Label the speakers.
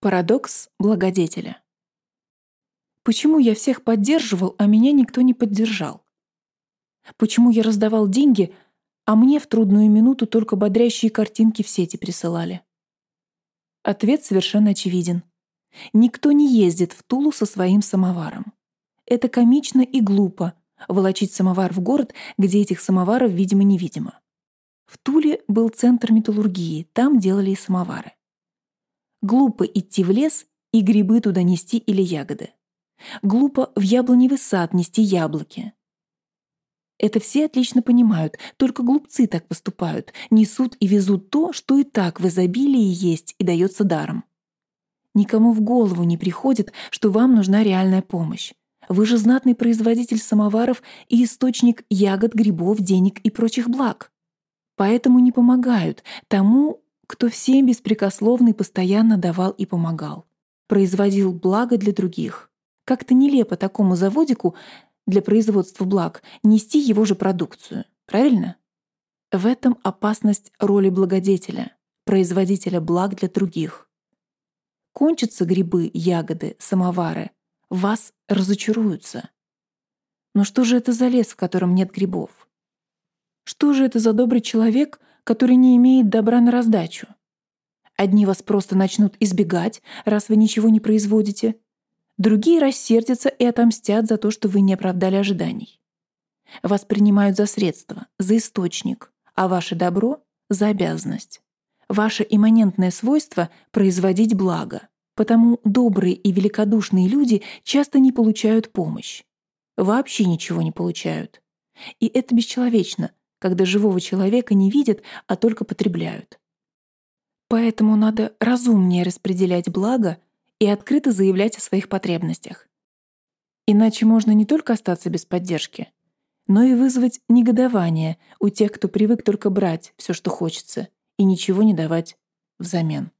Speaker 1: Парадокс благодетеля. Почему я всех поддерживал, а меня никто не поддержал? Почему я раздавал деньги, а мне в трудную минуту только бодрящие картинки в сети присылали? Ответ совершенно очевиден. Никто не ездит в Тулу со своим самоваром. Это комично и глупо — волочить самовар в город, где этих самоваров видимо-невидимо. В Туле был центр металлургии, там делали и самовары. Глупо идти в лес и грибы туда нести или ягоды. Глупо в яблоневый сад нести яблоки. Это все отлично понимают, только глупцы так поступают, несут и везут то, что и так в изобилии есть и дается даром. Никому в голову не приходит, что вам нужна реальная помощь. Вы же знатный производитель самоваров и источник ягод, грибов, денег и прочих благ. Поэтому не помогают тому, кто всем беспрекословно и постоянно давал и помогал, производил благо для других. Как-то нелепо такому заводику для производства благ нести его же продукцию, правильно? В этом опасность роли благодетеля, производителя благ для других. Кончатся грибы, ягоды, самовары, вас разочаруются. Но что же это за лес, в котором нет грибов? Что же это за добрый человек, который не имеет добра на раздачу. Одни вас просто начнут избегать, раз вы ничего не производите. Другие рассердятся и отомстят за то, что вы не оправдали ожиданий. Вас принимают за средство, за источник, а ваше добро — за обязанность. Ваше имманентное свойство — производить благо. Потому добрые и великодушные люди часто не получают помощь. Вообще ничего не получают. И это бесчеловечно, когда живого человека не видят, а только потребляют. Поэтому надо разумнее распределять благо и открыто заявлять о своих потребностях. Иначе можно не только остаться без поддержки, но и вызвать негодование у тех, кто привык только брать все, что хочется, и ничего не давать взамен.